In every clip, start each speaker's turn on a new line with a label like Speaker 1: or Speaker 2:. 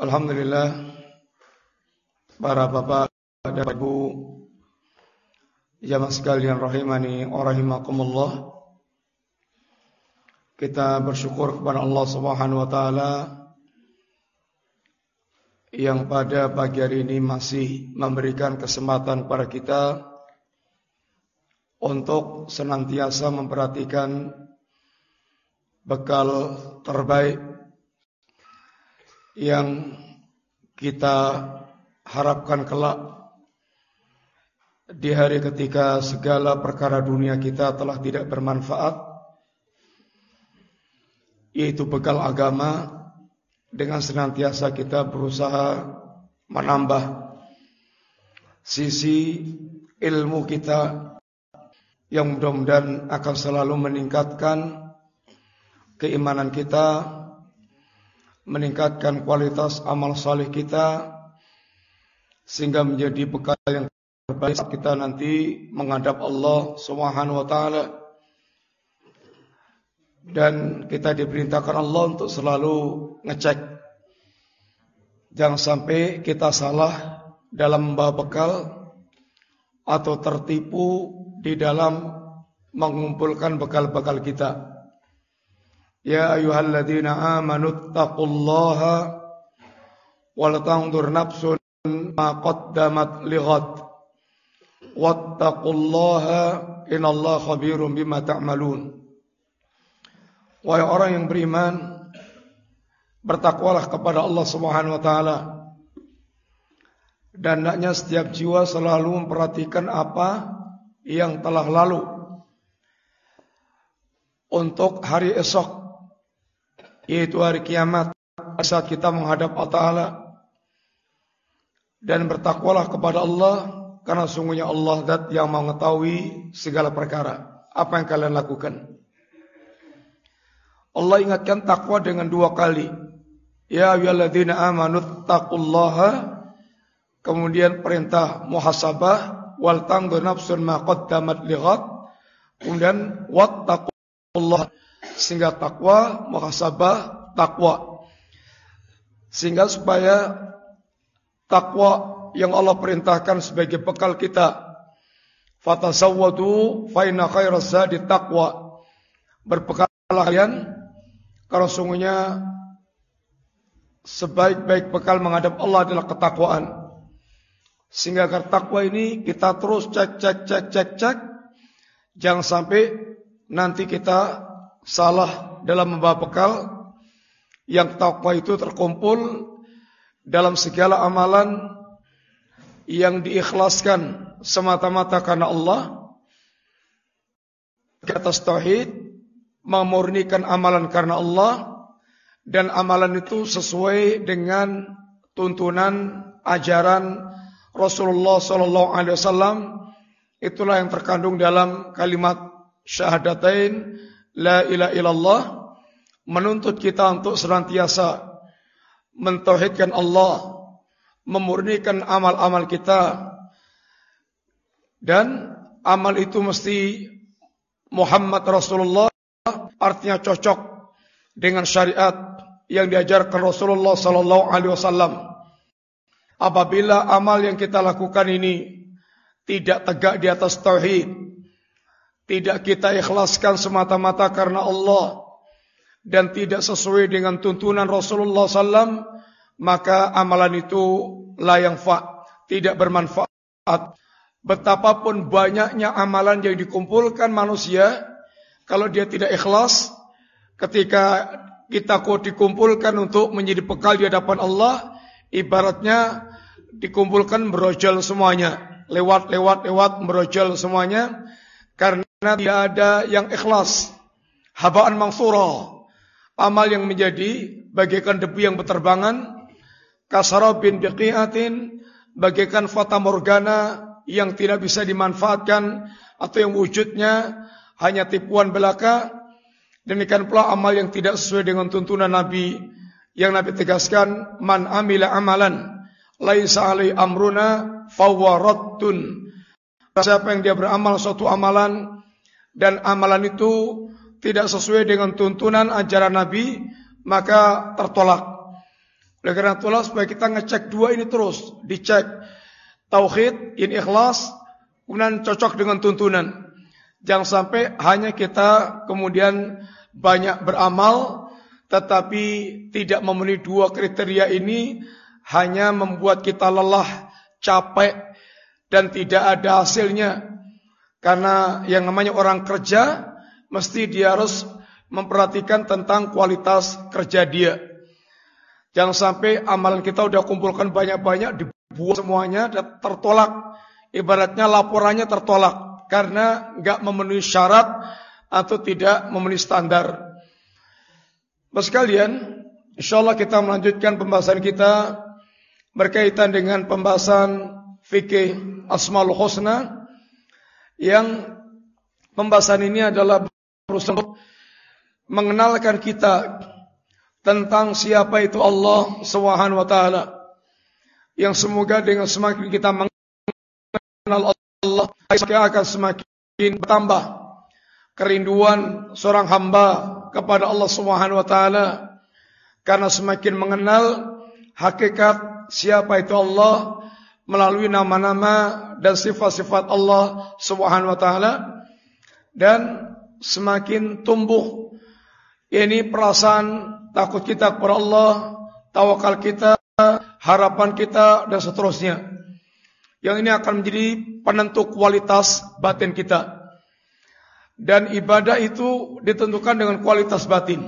Speaker 1: Alhamdulillah para bapak dan ibu jamaah sekalian rahimani wa rahimakumullah. Kita bersyukur kepada Allah Subhanahu wa taala yang pada pagi hari ini masih memberikan kesempatan kepada kita untuk senantiasa memperhatikan bekal terbaik yang kita harapkan kelak di hari ketika segala perkara dunia kita telah tidak bermanfaat yaitu bekal agama dengan senantiasa kita berusaha menambah sisi ilmu kita yang mudah-mudahan akan selalu meningkatkan keimanan kita, meningkatkan kualitas amal saleh kita, sehingga menjadi bekal yang terbaik saat kita nanti menghadap Allah Subhanahu wa taala. Dan kita diperintahkan Allah untuk selalu ngecek jangan sampai kita salah dalam membawa bekal atau tertipu di dalam mengumpulkan bekal-bekal kita. Ya ayyuhalladzina amanu taqullaha wal tanzur nafsun ma qaddamat lighad. Wattaqullaha innallaha khabirum bima ta'malun. Wahai orang yang beriman, bertakwalah kepada Allah Subhanahu wa taala. Dan hendaknya setiap jiwa selalu memperhatikan apa yang telah lalu untuk hari esok yaitu hari kiamat saat kita menghadap Allah Ta'ala dan bertakwalah kepada Allah karena sungguhnya Allah dat yang mengetahui segala perkara. Apa yang kalian lakukan? Allah ingatkan takwa dengan dua kali. Ya ayyuhalladzina amanu taqullaha kemudian perintah muhasabah wal tangdu nafsun ma qaddamat lighat kemudian wattaqullah sehingga takwa muhasabah takwa. Sehingga supaya takwa yang Allah perintahkan sebagai bekal kita. Fatasawwadu fa inna khairaz zadi taqwa. Kalian karena sungguhnya sebaik-baik bekal menghadap Allah adalah ketakwaan. Sehingga agar takwa ini kita terus cek cek cek cek cek. Jangan sampai nanti kita salah dalam membawa bekal yang takwa itu terkumpul dalam segala amalan yang diikhlaskan semata-mata karena Allah. Di atas tauhid memurnikan amalan karena Allah dan amalan itu sesuai dengan tuntunan ajaran Rasulullah sallallahu alaihi wasallam. Itulah yang terkandung dalam kalimat syahadatain la ilaha illallah menuntut kita untuk senantiasa mentauhidkan Allah, memurnikan amal-amal kita dan amal itu mesti Muhammad Rasulullah artinya cocok dengan syariat yang diajarkan Rasulullah sallallahu alaihi wasallam. Apabila amal yang kita lakukan ini tidak tegak di atas tauhid, tidak kita ikhlaskan semata-mata karena Allah dan tidak sesuai dengan tuntunan Rasulullah SAW, maka amalan itu layang fa, tidak bermanfaat. Betapapun banyaknya amalan yang dikumpulkan manusia, kalau dia tidak ikhlas, ketika kita kok dikumpulkan untuk menjadi bekal di hadapan Allah, ibaratnya dikumpulkan berojol semuanya, lewat-lewat lewat berojol semuanya karena tidak ada yang ikhlas. Habaan mangsura, amal yang menjadi bagaikan debu yang berterbangan kasarabin biqi'atin bagaikan fata morgana yang tidak bisa dimanfaatkan atau yang wujudnya hanya tipuan belaka demikian pula amal yang tidak sesuai dengan tuntunan Nabi yang Nabi tegaskan man amila amalan laisa alai amruna fawaratun siapa yang dia beramal suatu amalan dan amalan itu tidak sesuai dengan tuntunan ajaran Nabi maka tertolak. Oleh karena itulah supaya kita ngecek dua ini terus. Dicek tauhid ini ikhlas kemudian cocok dengan tuntunan. Jangan sampai hanya kita kemudian banyak beramal tetapi tidak memenuhi dua kriteria ini hanya membuat kita lelah, capek dan tidak ada hasilnya. Karena yang namanya orang kerja mesti dia harus memperhatikan tentang kualitas kerja dia. Jangan sampai amalan kita udah kumpulkan banyak-banyak dibuat semuanya dan tertolak. Ibaratnya laporannya tertolak karena nggak memenuhi syarat atau tidak memenuhi standar. Bapak sekalian, insyaallah kita melanjutkan pembahasan kita berkaitan dengan pembahasan fikih Asmaul Husna yang pembahasan ini adalah berusaha mengenalkan kita tentang siapa itu Allah Subhanahu wa taala. Yang semoga dengan semakin kita mengenal Allah, kita akan semakin bertambah kerinduan seorang hamba kepada Allah Subhanahu wa taala karena semakin mengenal hakikat siapa itu Allah melalui nama-nama dan sifat-sifat Allah Subhanahu wa taala dan semakin tumbuh ini perasaan takut kita kepada Allah, tawakal kita, harapan kita dan seterusnya. Yang ini akan menjadi penentu kualitas batin kita. Dan ibadah itu ditentukan dengan kualitas batin.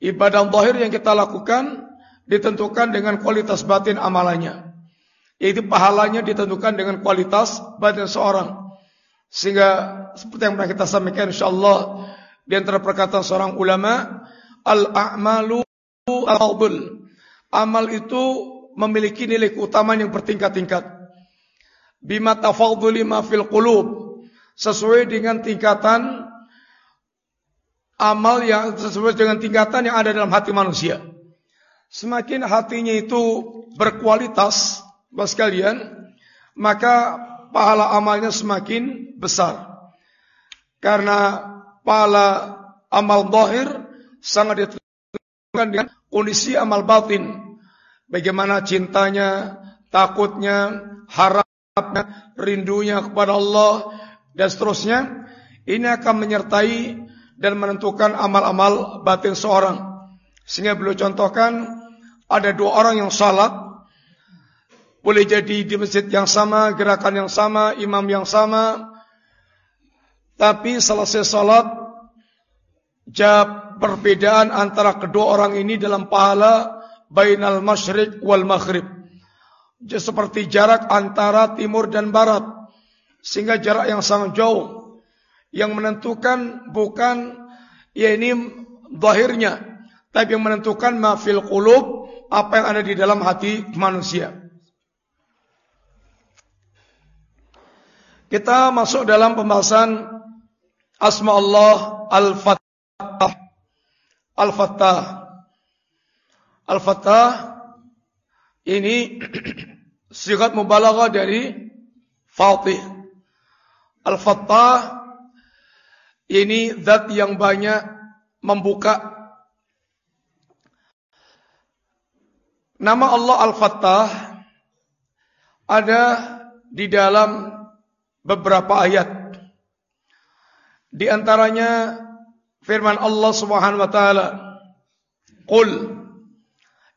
Speaker 1: Ibadah zahir yang kita lakukan ditentukan dengan kualitas batin amalannya. Yaitu pahalanya ditentukan dengan kualitas batin seorang. Sehingga seperti yang pernah kita sampaikan insyaallah di antara perkataan seorang ulama, al-a'malu al-fadl. Amal itu memiliki nilai keutamaan yang bertingkat-tingkat. Bima tafadhuli ma fil qulub sesuai dengan tingkatan amal yang sesuai dengan tingkatan yang ada dalam hati manusia. Semakin hatinya itu berkualitas, Bapak sekalian, maka pahala amalnya semakin besar. Karena pahala amal zahir sangat ditentukan dengan kondisi amal batin. Bagaimana cintanya, takutnya, harapnya, rindunya kepada Allah, dan seterusnya ini akan menyertai dan menentukan amal-amal batin seorang sehingga beliau contohkan ada dua orang yang salat boleh jadi di masjid yang sama gerakan yang sama imam yang sama. Tapi selesai salat jab perbedaan antara kedua orang ini dalam pahala bainal masyriq wal maghrib. Seperti jarak antara timur dan barat sehingga jarak yang sangat jauh. Yang menentukan bukan ya ini zahirnya tapi yang menentukan mafil qulub apa yang ada di dalam hati manusia. Kita masuk dalam pembahasan asma Allah Al-Fattah. Al-Fattah. Al-Fattah ini sigat mubalaghah dari Fatih. Al-Fattah ini zat yang banyak membuka Nama Allah Al-Fattah ada di dalam beberapa ayat. Di antaranya firman Allah Subhanahu wa taala, "Qul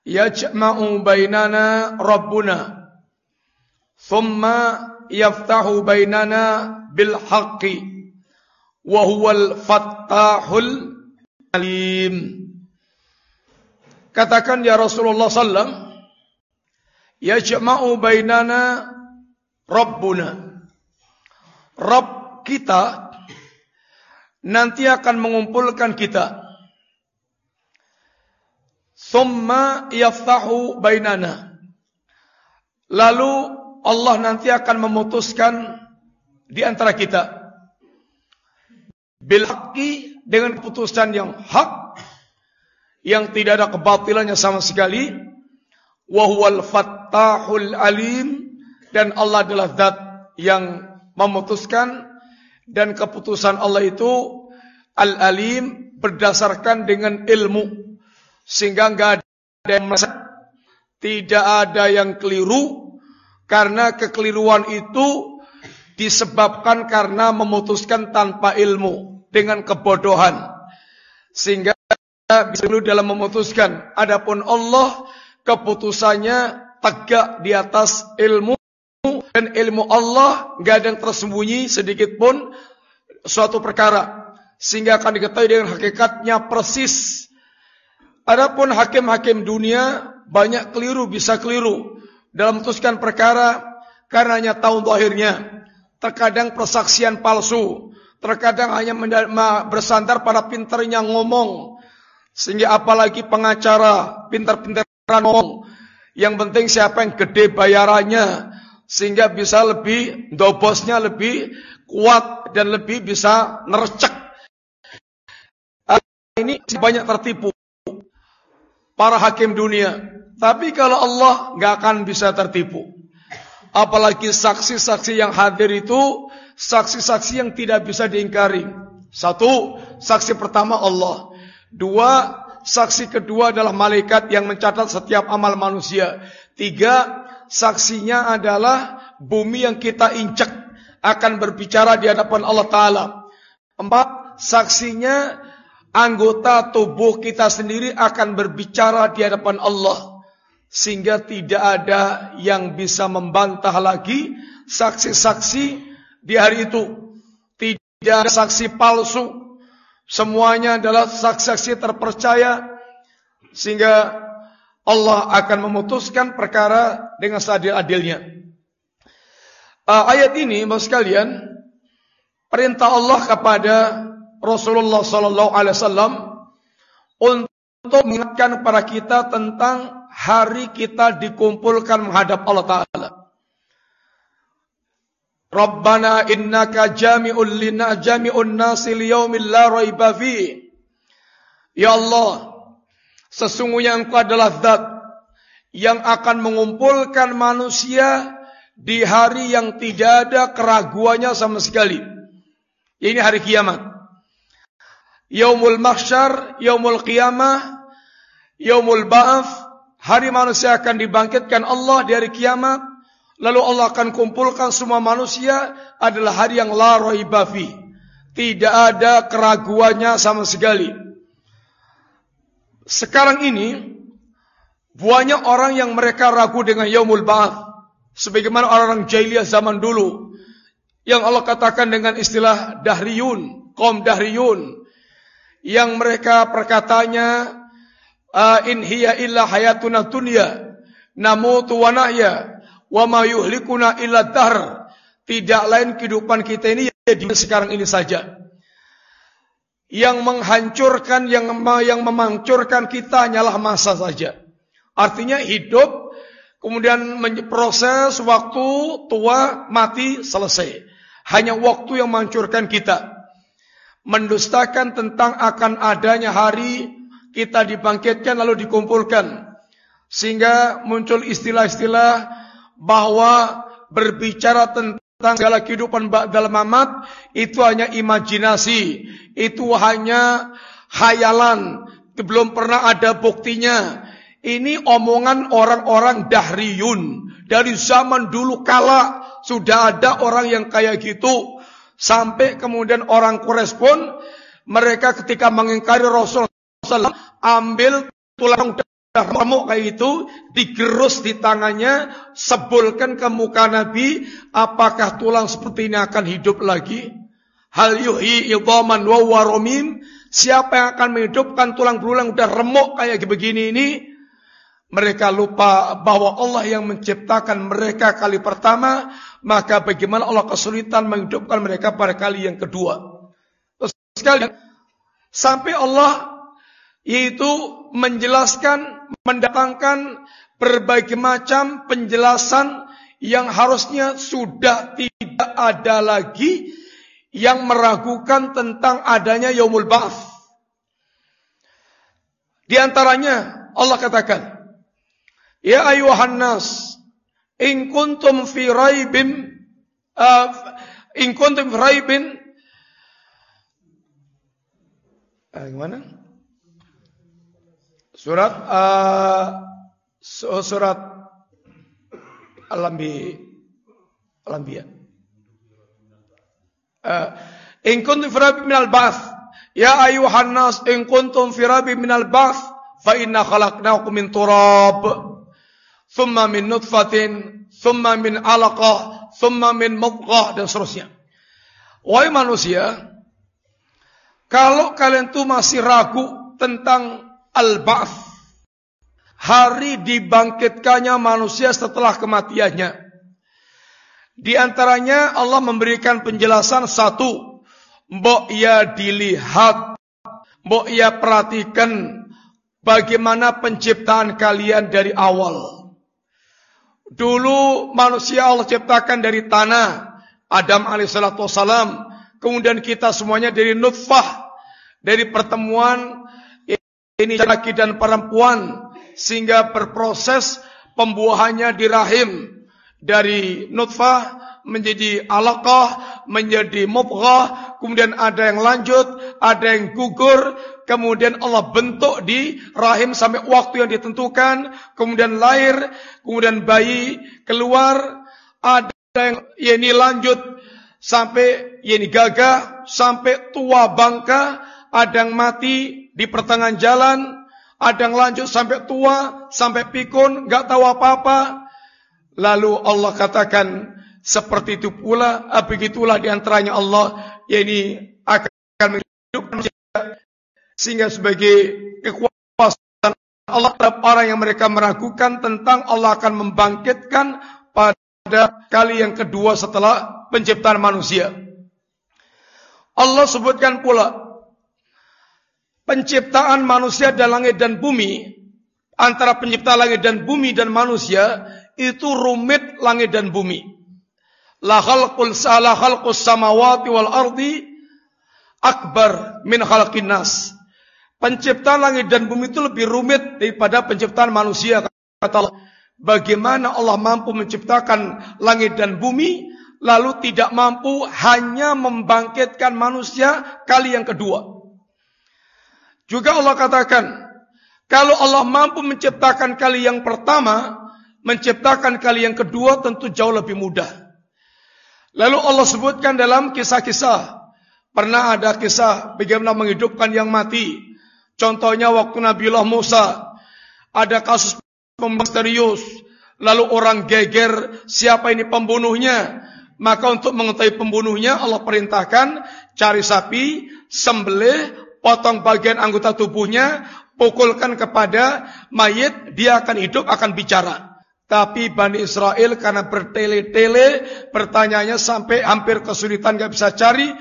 Speaker 1: yajma'u bainana rabbuna thumma yaftahu bainana bil haqqi wa huwal fattahul alim. Katakan ya Rasulullah sallam yajma'u bainana Rabbuna. Rabb kita nanti akan mengumpulkan kita. Thumma yaftahu bainana. Lalu Allah nanti akan memutuskan di antara kita. Bil dengan keputusan yang hak yang tidak ada kebatilannya sama sekali. Wahwal fattahul alim dan Allah adalah zat yang memutuskan dan keputusan Allah itu al-alim berdasarkan dengan ilmu. Sehingga enggak ada yang tidak ada yang keliru karena kekeliruan itu disebabkan karena memutuskan tanpa ilmu dengan kebodohan. Sehingga bisa dalam memutuskan adapun Allah keputusannya tegak di atas ilmu dan ilmu Allah nggak ada yang tersembunyi sedikit pun suatu perkara. Sehingga akan diketahui dengan hakikatnya persis. Adapun hakim-hakim dunia banyak keliru bisa keliru. Dalam memutuskan perkara karenanya tahu akhirnya terkadang persaksian palsu. Terkadang hanya bersandar pada pinternya ngomong. Sehingga apalagi pengacara pintar-pintar ngomong. Yang penting siapa yang gede bayarannya sehingga bisa lebih dobosnya lebih kuat dan lebih bisa nerecek ini banyak tertipu para hakim dunia. Tapi kalau Allah nggak akan bisa tertipu. Apalagi saksi-saksi yang hadir itu saksi-saksi yang tidak bisa diingkari. Satu, saksi pertama Allah. Dua, saksi kedua adalah malaikat yang mencatat setiap amal manusia. Tiga, saksinya adalah bumi yang kita injek akan berbicara di hadapan Allah Ta'ala. Empat, saksinya anggota tubuh kita sendiri akan berbicara di hadapan Allah. Sehingga tidak ada yang bisa membantah lagi saksi-saksi di hari itu. Tidak ada saksi palsu. Semuanya adalah saksi-saksi terpercaya. Sehingga Allah akan memutuskan perkara dengan seadil-adilnya uh, ayat ini Bapak sekalian perintah Allah kepada Rasulullah sallallahu alaihi wasallam untuk mengingatkan kepada kita tentang hari kita dikumpulkan menghadap Allah taala. Rabbana innaka jami'ul lina jami'un nasi liyaumil la raiba fi. Ya Allah, sesungguhnya Engkau adalah zat yang akan mengumpulkan manusia di hari yang tidak ada keraguannya sama sekali. Ini hari kiamat yaumul mahsyar, yaumul qiyamah, yaumul ba'af, hari manusia akan dibangkitkan Allah dari kiamat, lalu Allah akan kumpulkan semua manusia adalah hari yang la Tidak ada keraguannya sama sekali. Sekarang ini banyak orang yang mereka ragu dengan yaumul ba'af. Sebagaimana orang-orang jahiliyah zaman dulu. Yang Allah katakan dengan istilah dahriyun, kaum dahriyun. Yang mereka perkatanya uh, in hiya illa hayatuna dunya namutu wa wa ma yuhlikuna illa dahr. Tidak lain kehidupan kita ini ya di sekarang ini saja yang menghancurkan yang yang memancurkan kita hanyalah masa saja. Artinya hidup kemudian proses waktu tua mati selesai. Hanya waktu yang menghancurkan kita. Mendustakan tentang akan adanya hari kita dibangkitkan lalu dikumpulkan. Sehingga muncul istilah-istilah bahwa berbicara tentang segala kehidupan dalam mamat itu hanya imajinasi itu hanya hayalan belum pernah ada buktinya. Ini omongan orang-orang dahriyun. Dari zaman dulu kala sudah ada orang yang kayak gitu. Sampai kemudian orang pun mereka ketika mengingkari Rasul ambil tulang remuk kayak itu digerus di tangannya sebulkan ke muka Nabi apakah tulang seperti ini akan hidup lagi hal yuhi idhaman wa waromim siapa yang akan menghidupkan tulang belulang udah remuk kayak begini ini mereka lupa bahwa Allah yang menciptakan mereka kali pertama maka bagaimana Allah kesulitan menghidupkan mereka pada kali yang kedua. Terus sekali sampai Allah yaitu menjelaskan mendatangkan berbagai macam penjelasan yang harusnya sudah tidak ada lagi yang meragukan tentang adanya yaumul ba'ats. Di antaranya Allah katakan, Ya ayuhan nas, in kuntum fi raibin uh, in kuntum fi raibin uh, gimana? Surat uh, surat Al-Anbiya. Al-Anbiya. Eh, in kuntum fi rabbin minal ba'ts ya ayuhan nas in kuntum fi rabbin minal ba'ts fa inna khalaqnakum min turab thumma min nutfatin thumma min 'alaqah thumma min mudghah dan seterusnya wahai manusia kalau kalian tuh masih ragu tentang al-ba'ts hari dibangkitkannya manusia setelah kematiannya. Di antaranya Allah memberikan penjelasan satu, mbok ia dilihat, mbok ia perhatikan bagaimana penciptaan kalian dari awal. Dulu manusia Allah ciptakan dari tanah, Adam alaihissalatu wassalam, kemudian kita semuanya dari nutfah, dari pertemuan ini laki dan perempuan sehingga berproses pembuahannya di rahim. Dari nutfah menjadi alaqah, menjadi mubghah, kemudian ada yang lanjut, ada yang gugur, kemudian Allah bentuk di rahim sampai waktu yang ditentukan, kemudian lahir, kemudian bayi keluar, ada yang ya ini lanjut sampai ya ini gagah, sampai tua bangka, ada yang mati di pertengahan jalan, ada yang lanjut sampai tua, sampai pikun, nggak tahu apa-apa, Lalu Allah katakan seperti itu pula, begitulah di antaranya Allah, yakni akan menghidupkan sehingga sebagai kekuasaan Allah terhadap orang yang mereka meragukan tentang Allah akan membangkitkan pada kali yang kedua setelah penciptaan manusia. Allah sebutkan pula penciptaan manusia dan langit dan bumi antara pencipta langit dan bumi dan manusia itu rumit langit dan bumi. La khalqul la khalqus samawati wal ardi akbar min khalqin nas. Penciptaan langit dan bumi itu lebih rumit daripada penciptaan manusia kata Allah. Bagaimana Allah mampu menciptakan langit dan bumi lalu tidak mampu hanya membangkitkan manusia kali yang kedua. Juga Allah katakan, kalau Allah mampu menciptakan kali yang pertama, menciptakan kali yang kedua tentu jauh lebih mudah. Lalu Allah sebutkan dalam kisah-kisah. Pernah ada kisah bagaimana menghidupkan yang mati. Contohnya waktu Nabiullah Musa. Ada kasus misterius. Lalu orang geger siapa ini pembunuhnya. Maka untuk mengetahui pembunuhnya Allah perintahkan cari sapi, sembelih, potong bagian anggota tubuhnya, pukulkan kepada mayit, dia akan hidup, akan bicara. Tapi Bani Israel karena bertele-tele pertanyaannya sampai hampir kesulitan gak bisa cari.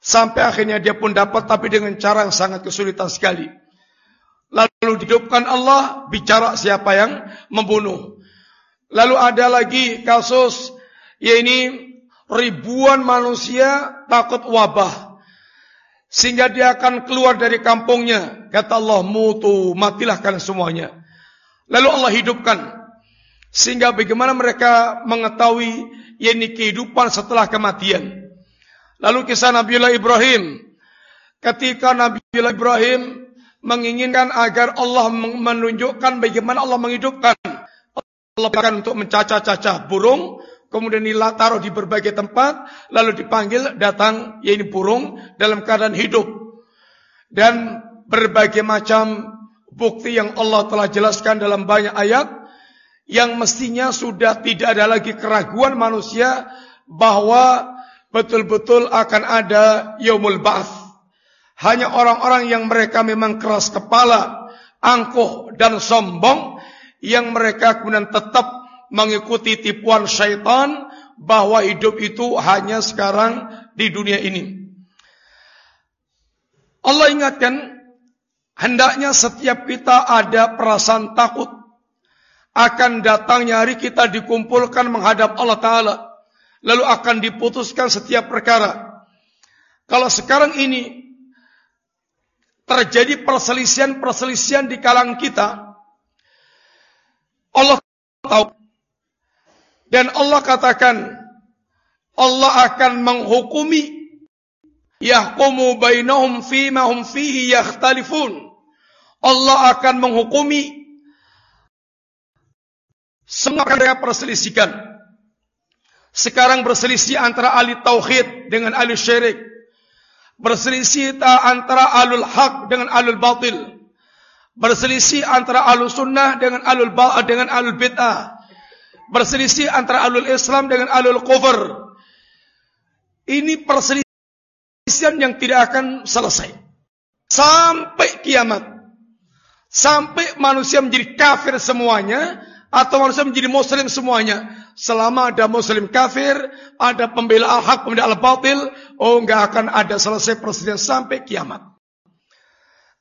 Speaker 1: Sampai akhirnya dia pun dapat tapi dengan cara yang sangat kesulitan sekali. Lalu dihidupkan Allah bicara siapa yang membunuh. Lalu ada lagi kasus yaitu ribuan manusia takut wabah. Sehingga dia akan keluar dari kampungnya. Kata Allah mutu matilah kalian semuanya. Lalu Allah hidupkan sehingga bagaimana mereka mengetahui yakni kehidupan setelah kematian. Lalu kisah Nabiullah Ibrahim. Ketika Nabiullah Ibrahim menginginkan agar Allah menunjukkan bagaimana Allah menghidupkan. Allah akan untuk mencacah-cacah burung. Kemudian taruh di berbagai tempat. Lalu dipanggil datang ya ini burung dalam keadaan hidup. Dan berbagai macam bukti yang Allah telah jelaskan dalam banyak ayat yang mestinya sudah tidak ada lagi keraguan manusia bahwa betul-betul akan ada yaumul ba'ats. Hanya orang-orang yang mereka memang keras kepala, angkuh dan sombong yang mereka kemudian tetap mengikuti tipuan syaitan bahwa hidup itu hanya sekarang di dunia ini. Allah ingatkan hendaknya setiap kita ada perasaan takut akan datangnya hari kita dikumpulkan menghadap Allah Ta'ala. Lalu akan diputuskan setiap perkara. Kalau sekarang ini terjadi perselisihan-perselisihan di kalangan kita, Allah tahu. Dan Allah katakan, Allah akan menghukumi yahkumu bainahum fima hum fihi yakhtalifun. Allah akan menghukumi semua mereka perselisihkan. Sekarang berselisih antara ahli tauhid dengan ahli syirik. Berselisih antara alul haq dengan alul batil. Berselisih antara alul sunnah dengan alul dengan alul bid'ah. Berselisih antara alul Islam dengan alul kufur. Ini perselisihan yang tidak akan selesai. Sampai kiamat. Sampai manusia menjadi kafir semuanya atau manusia menjadi muslim semuanya. Selama ada muslim kafir, ada pembela al-haq, pembela al-batil, oh enggak akan ada selesai persisian sampai kiamat.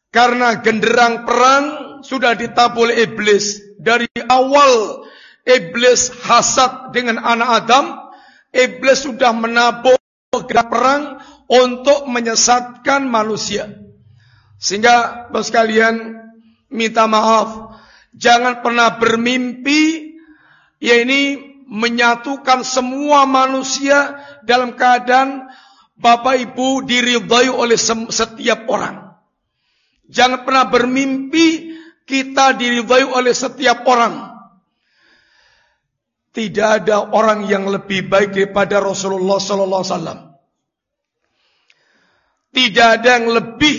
Speaker 1: Karena genderang perang sudah ditabul iblis dari awal iblis hasad dengan anak Adam, iblis sudah menabur gerak perang untuk menyesatkan manusia. Sehingga bos kalian minta maaf Jangan pernah bermimpi ya ini menyatukan semua manusia dalam keadaan Bapak Ibu diridhai oleh setiap orang. Jangan pernah bermimpi kita diridhai oleh setiap orang. Tidak ada orang yang lebih baik daripada Rasulullah sallallahu alaihi wasallam. Tidak ada yang lebih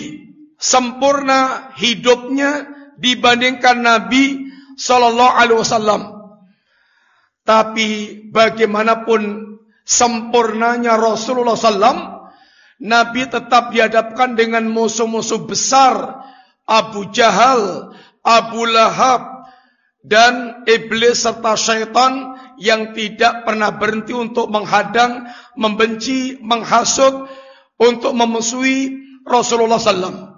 Speaker 1: sempurna hidupnya dibandingkan Nabi Sallallahu Alaihi Wasallam. Tapi bagaimanapun sempurnanya Rasulullah SAW, Nabi tetap dihadapkan dengan musuh-musuh besar Abu Jahal, Abu Lahab, dan iblis serta syaitan yang tidak pernah berhenti untuk menghadang, membenci, menghasut, untuk memusuhi Rasulullah SAW.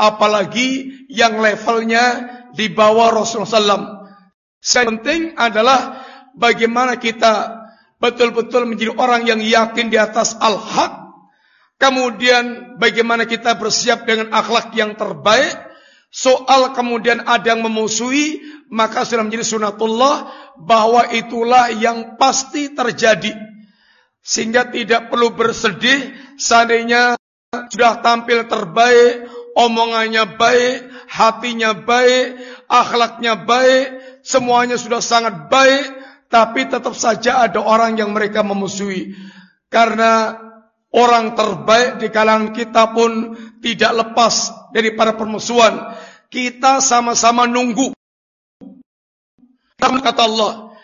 Speaker 1: Apalagi yang levelnya di bawah Rasulullah SAW. Yang penting adalah bagaimana kita betul-betul menjadi orang yang yakin di atas al-haq. Kemudian bagaimana kita bersiap dengan akhlak yang terbaik. Soal kemudian ada yang memusuhi, maka sudah menjadi sunatullah bahwa itulah yang pasti terjadi. Sehingga tidak perlu bersedih seandainya sudah tampil terbaik, omongannya baik, hatinya baik, akhlaknya baik, semuanya sudah sangat baik, tapi tetap saja ada orang yang mereka memusuhi. Karena orang terbaik di kalangan kita pun tidak lepas daripada permusuhan. Kita sama-sama nunggu. Kata Allah,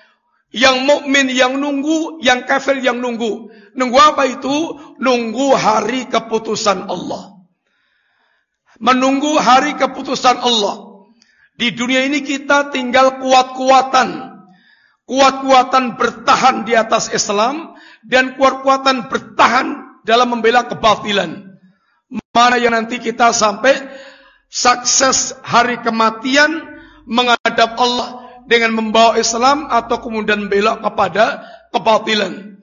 Speaker 1: yang mukmin yang nunggu, yang kafir yang nunggu. Nunggu apa itu? Nunggu hari keputusan Allah menunggu hari keputusan Allah. Di dunia ini kita tinggal kuat-kuatan. Kuat-kuatan bertahan di atas Islam dan kuat-kuatan bertahan dalam membela kebatilan. Mana yang nanti kita sampai sukses hari kematian menghadap Allah dengan membawa Islam atau kemudian membela kepada kebatilan.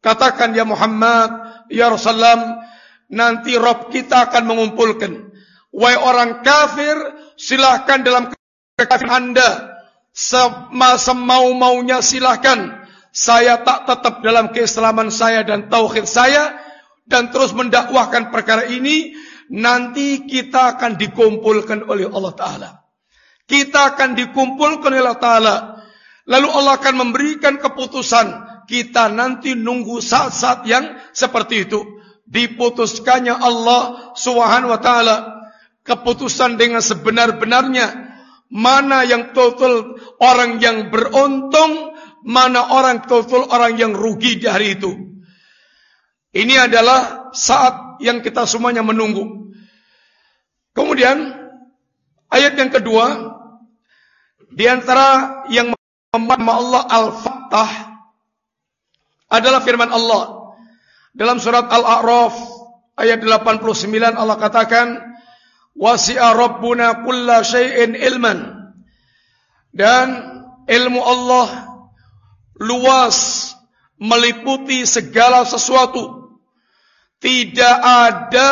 Speaker 1: Katakan ya Muhammad, ya Rasulullah, nanti Rob kita akan mengumpulkan Wahai orang kafir, silahkan dalam kekafiran Anda. Semau-maunya silahkan. Saya tak tetap dalam keislaman saya dan tauhid saya. Dan terus mendakwahkan perkara ini. Nanti kita akan dikumpulkan oleh Allah Ta'ala. Kita akan dikumpulkan oleh Allah Ta'ala. Lalu Allah akan memberikan keputusan. Kita nanti nunggu saat-saat yang seperti itu. Diputuskannya Allah Subhanahu wa taala keputusan dengan sebenar-benarnya. Mana yang total orang yang beruntung, mana orang total orang yang rugi di hari itu. Ini adalah saat yang kita semuanya menunggu. Kemudian ayat yang kedua di antara yang membaca Allah Al-Fattah adalah firman Allah dalam surat Al-A'raf ayat 89 Allah katakan Wasi'a Rabbuna kulla syai'in ilman. Dan ilmu Allah luas meliputi segala sesuatu. Tidak ada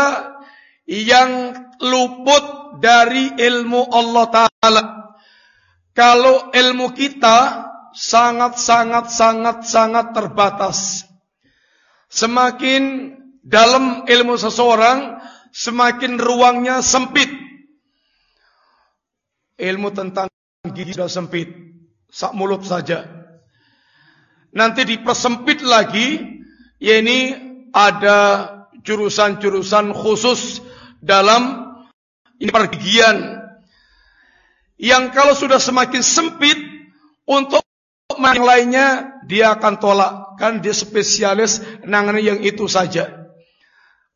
Speaker 1: yang luput dari ilmu Allah Ta'ala. Kalau ilmu kita sangat-sangat-sangat-sangat terbatas. Semakin dalam ilmu seseorang, semakin ruangnya sempit. Ilmu tentang gigi sudah sempit, sak mulut saja. Nanti dipersempit lagi, ya ini ada jurusan-jurusan khusus dalam ini pergigian. Yang kalau sudah semakin sempit untuk yang lainnya dia akan tolak kan dia spesialis nangani yang itu saja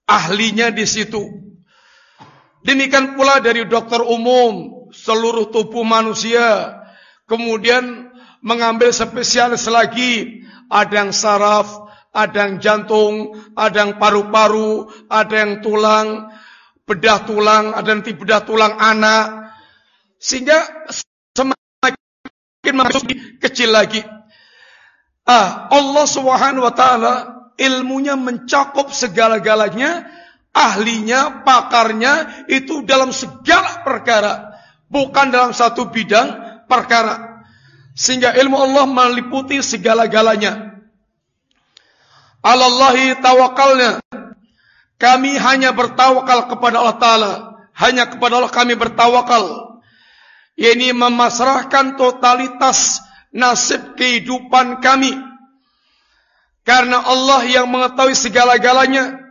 Speaker 1: ahlinya di situ. Demikian pula dari dokter umum seluruh tubuh manusia. Kemudian mengambil spesialis lagi, ada yang saraf, ada yang jantung, ada yang paru-paru, ada yang tulang, bedah tulang, ada yang bedah tulang anak. Sehingga semakin masuk kecil lagi. Ah, Allah Subhanahu wa taala ilmunya mencakup segala-galanya, ahlinya, pakarnya itu dalam segala perkara, bukan dalam satu bidang perkara. Sehingga ilmu Allah meliputi segala-galanya. Allahi tawakalnya. Kami hanya bertawakal kepada Allah Ta'ala. Hanya kepada Allah kami bertawakal. Ini memasrahkan totalitas nasib kehidupan kami karena Allah yang mengetahui segala-galanya.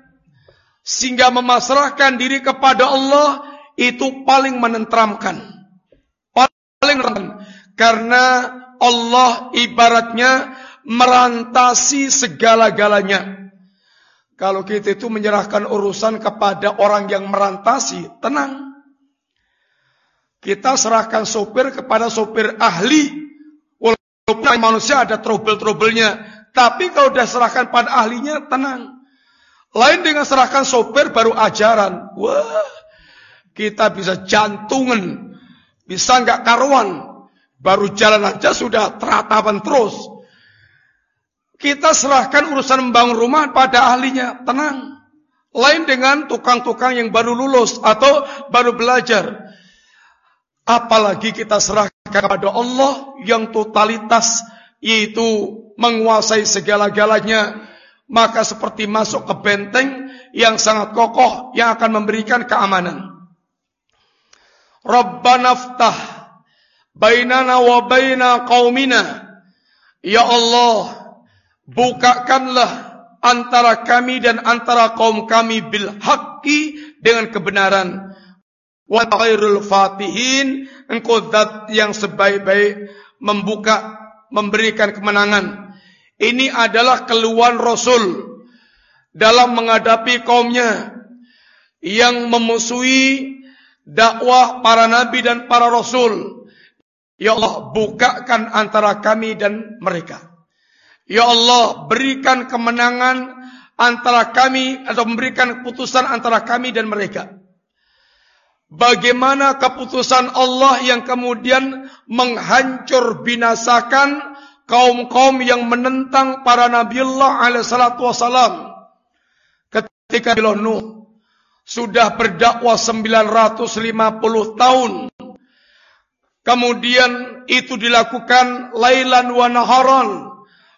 Speaker 1: Sehingga memasrahkan diri kepada Allah itu paling menentramkan. Paling menentramkan. Karena Allah ibaratnya merantasi segala-galanya. Kalau kita itu menyerahkan urusan kepada orang yang merantasi, tenang. Kita serahkan sopir kepada sopir ahli. Walaupun manusia ada trouble-troublenya. Tapi kalau sudah serahkan pada ahlinya, tenang. Lain dengan serahkan sopir baru ajaran. Wah, kita bisa jantungan. Bisa nggak karuan. Baru jalan aja sudah teratapan terus. Kita serahkan urusan membangun rumah pada ahlinya. Tenang. Lain dengan tukang-tukang yang baru lulus atau baru belajar. Apalagi kita serahkan kepada Allah yang totalitas yaitu menguasai segala-galanya, maka seperti masuk ke benteng yang sangat kokoh yang akan memberikan keamanan. Rabbana ftah bainana wa baina qaumina. Ya Allah, bukakanlah antara kami dan antara kaum kami bil haqqi dengan kebenaran. Wa khairul fatihin, engkau zat yang sebaik-baik membuka memberikan kemenangan. Ini adalah keluhan Rasul dalam menghadapi kaumnya yang memusuhi dakwah para nabi dan para rasul. Ya Allah, bukakan antara kami dan mereka. Ya Allah, berikan kemenangan antara kami atau memberikan keputusan antara kami dan mereka. Bagaimana keputusan Allah yang kemudian menghancur binasakan kaum-kaum yang menentang para Nabiullah alaihissalatu wassalam. Ketika Nuh sudah berdakwah 950 tahun. Kemudian itu dilakukan lailan wa naharan,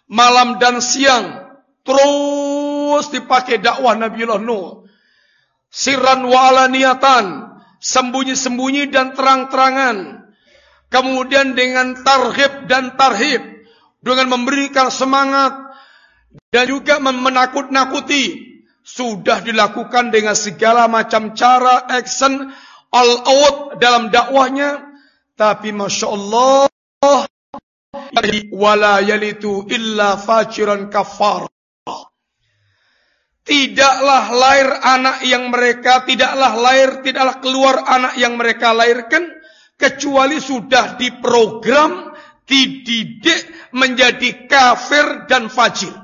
Speaker 1: malam dan siang. Terus dipakai dakwah Nabiullah Nuh. Sirran wa alaniyatan sembunyi-sembunyi dan terang-terangan. Kemudian dengan tarhib dan tarhib, dengan memberikan semangat dan juga menakut-nakuti, sudah dilakukan dengan segala macam cara, action, all out dalam dakwahnya. Tapi Masya Allah, wala yalitu illa fajiran kafar. Tidaklah lahir anak yang mereka, tidaklah lahir, tidaklah keluar anak yang mereka lahirkan, kecuali sudah diprogram, dididik menjadi kafir dan fajir.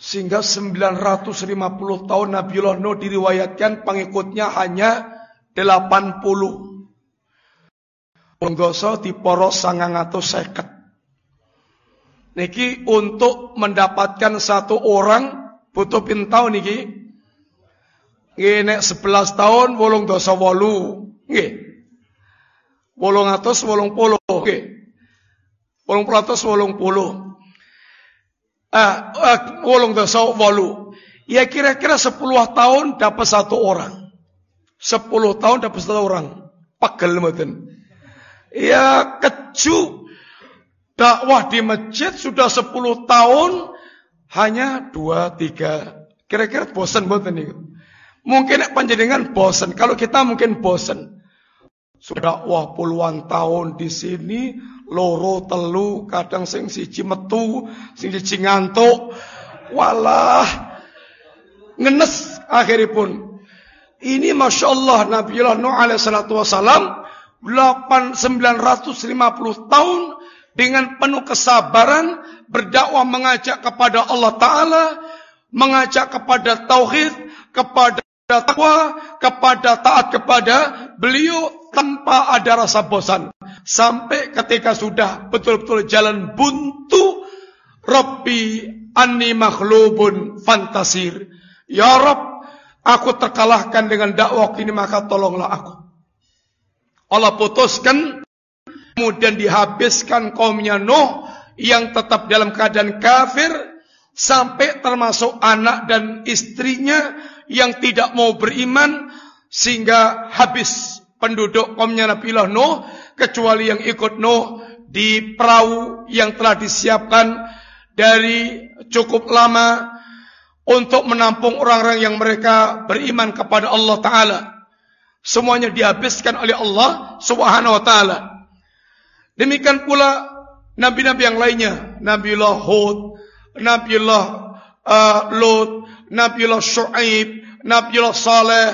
Speaker 1: Sehingga 950 tahun Nabiullah Nuh diriwayatkan pengikutnya hanya Wong dosa diporo sangang atau seket. Niki untuk mendapatkan satu orang butuh pintau niki. Nggih sebelas tahun wolong dosa. Nggih. Wolong atus wolong puluh. Nggih. Wolong puluh wolong puluh. Ah, uh, wolong dosa wolu. Ya kira-kira sepuluh tahun dapat satu orang. Sepuluh tahun dapat satu orang. Pagel mboten. Ya keju dakwah di masjid sudah 10 tahun hanya 2 3. Kira-kira bosan buat ini. Mungkin panjenengan bosan. Kalau kita mungkin bosan. Sudah wah puluhan tahun di sini loro telu kadang sing siji metu, sing siji ngantuk. Walah ngenes akhiripun. Ini Masya Allah Nabiullah Nuh alaihi salatu wassalam 950 tahun dengan penuh kesabaran berdakwah mengajak kepada Allah Ta'ala, mengajak kepada tauhid, kepada takwa, kepada taat kepada beliau tanpa ada rasa bosan. Sampai ketika sudah betul-betul jalan buntu, Rabbi anni makhlubun fantasir. Ya Rabb, aku terkalahkan dengan dakwah ini maka tolonglah aku. Allah putuskan kemudian dihabiskan kaumnya Nuh yang tetap dalam keadaan kafir sampai termasuk anak dan istrinya yang tidak mau beriman sehingga habis penduduk kaumnya Nabi Nuh kecuali yang ikut Nuh di perahu yang telah disiapkan dari cukup lama untuk menampung orang-orang yang mereka beriman kepada Allah Ta'ala. Semuanya dihabiskan oleh Allah Subhanahu wa taala. Demikian pula nabi-nabi yang lainnya, Nabiullah Hud, Nabiullah uh, Lut, Nabiullah Shu'aib, Nabiullah Saleh,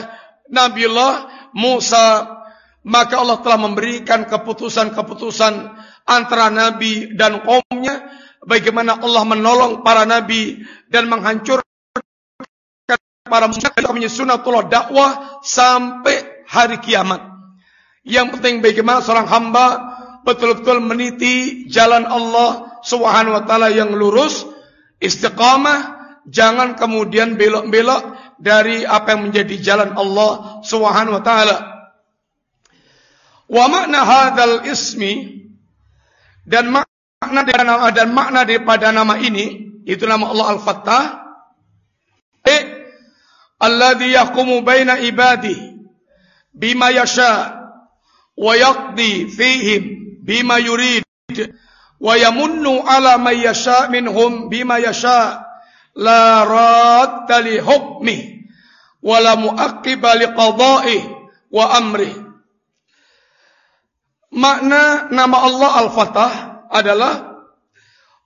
Speaker 1: Nabiullah Musa. Maka Allah telah memberikan keputusan-keputusan antara nabi dan kaumnya bagaimana Allah menolong para nabi dan menghancurkan para musyrik sunnatullah dakwah sampai hari kiamat. Yang penting bagaimana seorang hamba betul-betul meniti jalan Allah Subhanahu wa taala yang lurus, istiqamah, jangan kemudian belok-belok dari apa yang menjadi jalan Allah Subhanahu wa taala. Wa makna hadzal ismi dan makna dan makna daripada nama ini itu nama Allah Al-Fattah. Eh, alladhi yahkumu baina ibadi bima yasha wa yaqdi fihim bima yurid. Wa yamunnu ala man yasha minhum bima yasha. La radda li hukmi. Wa la muaqqiba li qada'i wa amri makna nama Allah Al-Fatah adalah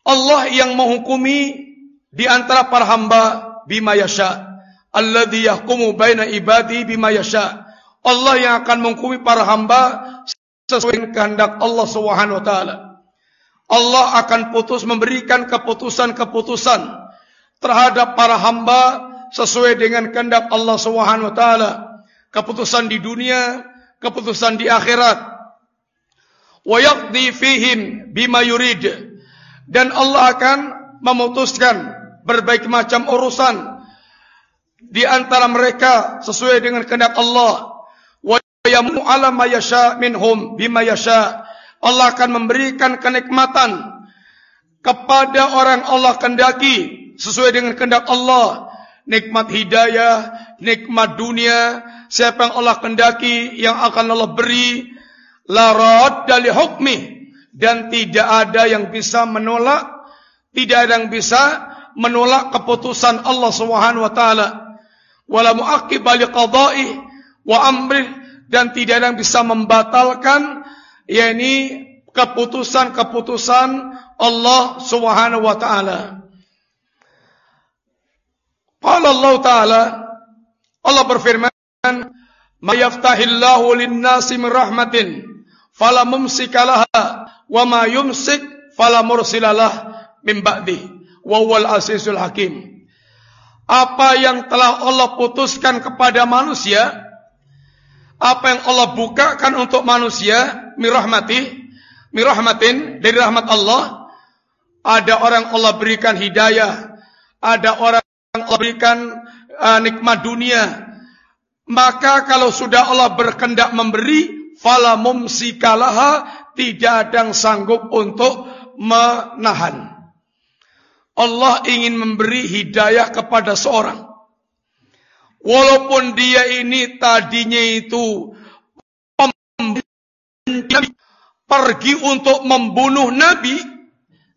Speaker 1: Allah yang menghukumi di antara para hamba bima yasha. Alladhi yahkumu baina ibadi bima yasha. Allah yang akan menghukumi para hamba sesuai kehendak Allah Subhanahu wa taala. Allah akan putus memberikan keputusan-keputusan terhadap para hamba sesuai dengan kehendak Allah Subhanahu wa taala. Keputusan di dunia, keputusan di akhirat. Wa yaqdi fihim bima yurid. Dan Allah akan memutuskan berbagai macam urusan di antara mereka sesuai dengan kehendak Allah yamu ala ma yasha minhum bima yasha. Allah akan memberikan kenikmatan kepada orang Allah kendaki sesuai dengan kehendak Allah. Nikmat hidayah, nikmat dunia, siapa yang Allah kendaki yang akan Allah beri la radda li hukmi dan tidak ada yang bisa menolak, tidak ada yang bisa menolak keputusan Allah Subhanahu wa taala. Wala muaqib li qada'i wa amrih dan tidak ada yang bisa membatalkan yakni keputusan-keputusan Allah Subhanahu wa taala. Qala Allah taala Allah berfirman, "Ma yaftahillahu lin-nasi min rahmatin fala mumsika laha wa ma yumsik fala mursilalah min ba'di wa huwal azizul hakim." Apa yang telah Allah putuskan kepada manusia apa yang Allah bukakan untuk manusia mirahmati mirahmatin dari rahmat Allah ada orang Allah berikan hidayah ada orang Allah berikan uh, nikmat dunia. Maka kalau sudah Allah berkendak memberi fala mumsikalaha tidak ada yang sanggup untuk menahan. Allah ingin memberi hidayah kepada seorang Walaupun dia ini tadinya itu pergi untuk membunuh Nabi,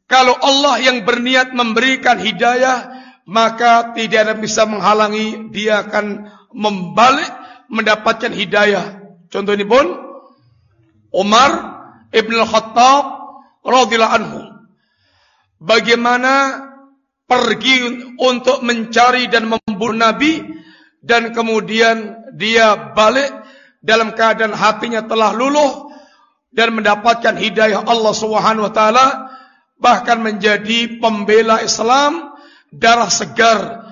Speaker 1: kalau Allah yang berniat memberikan hidayah, maka tidak ada bisa menghalangi dia akan membalik mendapatkan hidayah. Contoh ini pun Umar Ibn Khattab radhiyallahu anhu. Bagaimana pergi untuk mencari dan membunuh Nabi dan kemudian dia balik dalam keadaan hatinya telah luluh dan mendapatkan hidayah Allah Subhanahu wa taala bahkan menjadi pembela Islam darah segar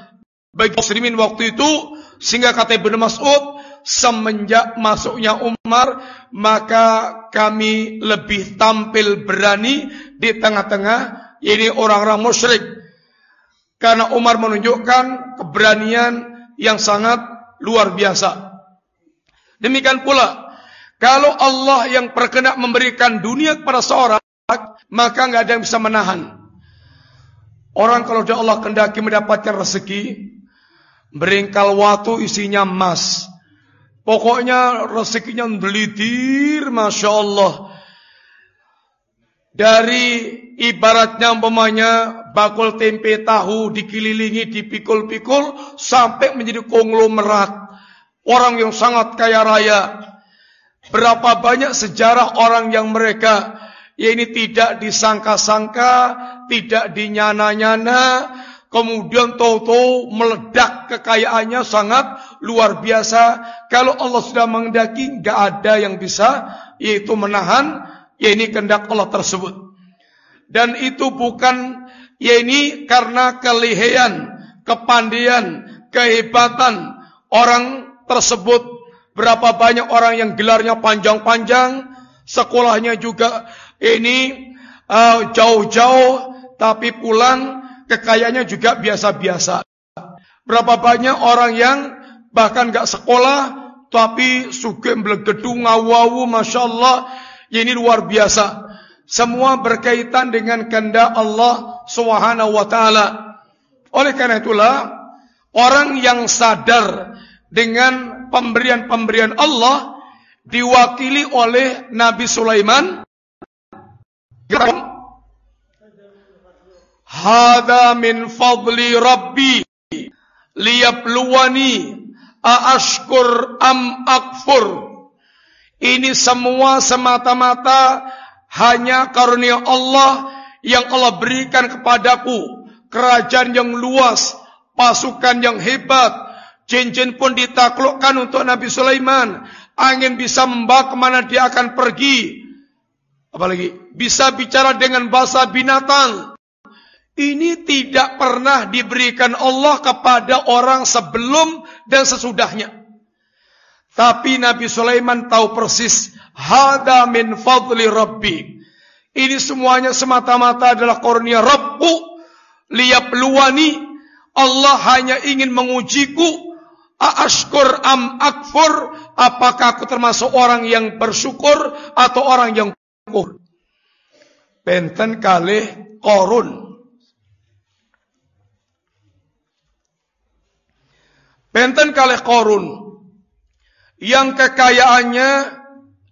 Speaker 1: bagi muslimin waktu itu sehingga kata Ibnu Mas'ud semenjak masuknya Umar maka kami lebih tampil berani di tengah-tengah ini orang-orang musyrik. Karena Umar menunjukkan keberanian yang sangat luar biasa. Demikian pula, kalau Allah yang berkenan memberikan dunia kepada seorang, maka nggak ada yang bisa menahan. Orang kalau sudah Allah kendaki mendapatkan rezeki, beringkal waktu isinya emas. Pokoknya rezekinya belitir, masya Allah. Dari ibaratnya umpamanya bakul tempe tahu dikelilingi dipikul-pikul sampai menjadi konglomerat. Orang yang sangat kaya raya. Berapa banyak sejarah orang yang mereka ya ini tidak disangka-sangka, tidak dinyana-nyana, kemudian tahu-tahu meledak kekayaannya sangat luar biasa. Kalau Allah sudah mengendaki, nggak ada yang bisa yaitu menahan ya ini kehendak Allah tersebut. Dan itu bukan ya ini karena kelihayan, kepandaian, kehebatan orang tersebut. Berapa banyak orang yang gelarnya panjang-panjang, sekolahnya juga ini uh, jauh-jauh, tapi pulang kekayaannya juga biasa-biasa. Berapa banyak orang yang bahkan gak sekolah, tapi sugem gedung ngawawu, masya Allah, ini luar biasa. Semua berkaitan dengan kehendak Allah Subhanahu wa taala. Oleh karena itulah orang yang sadar dengan pemberian-pemberian Allah diwakili oleh Nabi Sulaiman Hada min fadli Rabbi liyabluwani aashkur am akfur ini semua semata-mata hanya karunia Allah yang Allah berikan kepadaku. Kerajaan yang luas, pasukan yang hebat. Cincin pun ditaklukkan untuk Nabi Sulaiman. Angin bisa membawa ke mana dia akan pergi. Apalagi bisa bicara dengan bahasa binatang. Ini tidak pernah diberikan Allah kepada orang sebelum dan sesudahnya. Tapi Nabi Sulaiman tahu persis hada min fadli rabbi. Ini semuanya semata-mata adalah kurnia Rabbu liyabluwani. Allah hanya ingin mengujiku. Aashkur am akfur. Apakah aku termasuk orang yang bersyukur atau orang yang kufur? Benten kalih korun. Benten kalih korun yang kekayaannya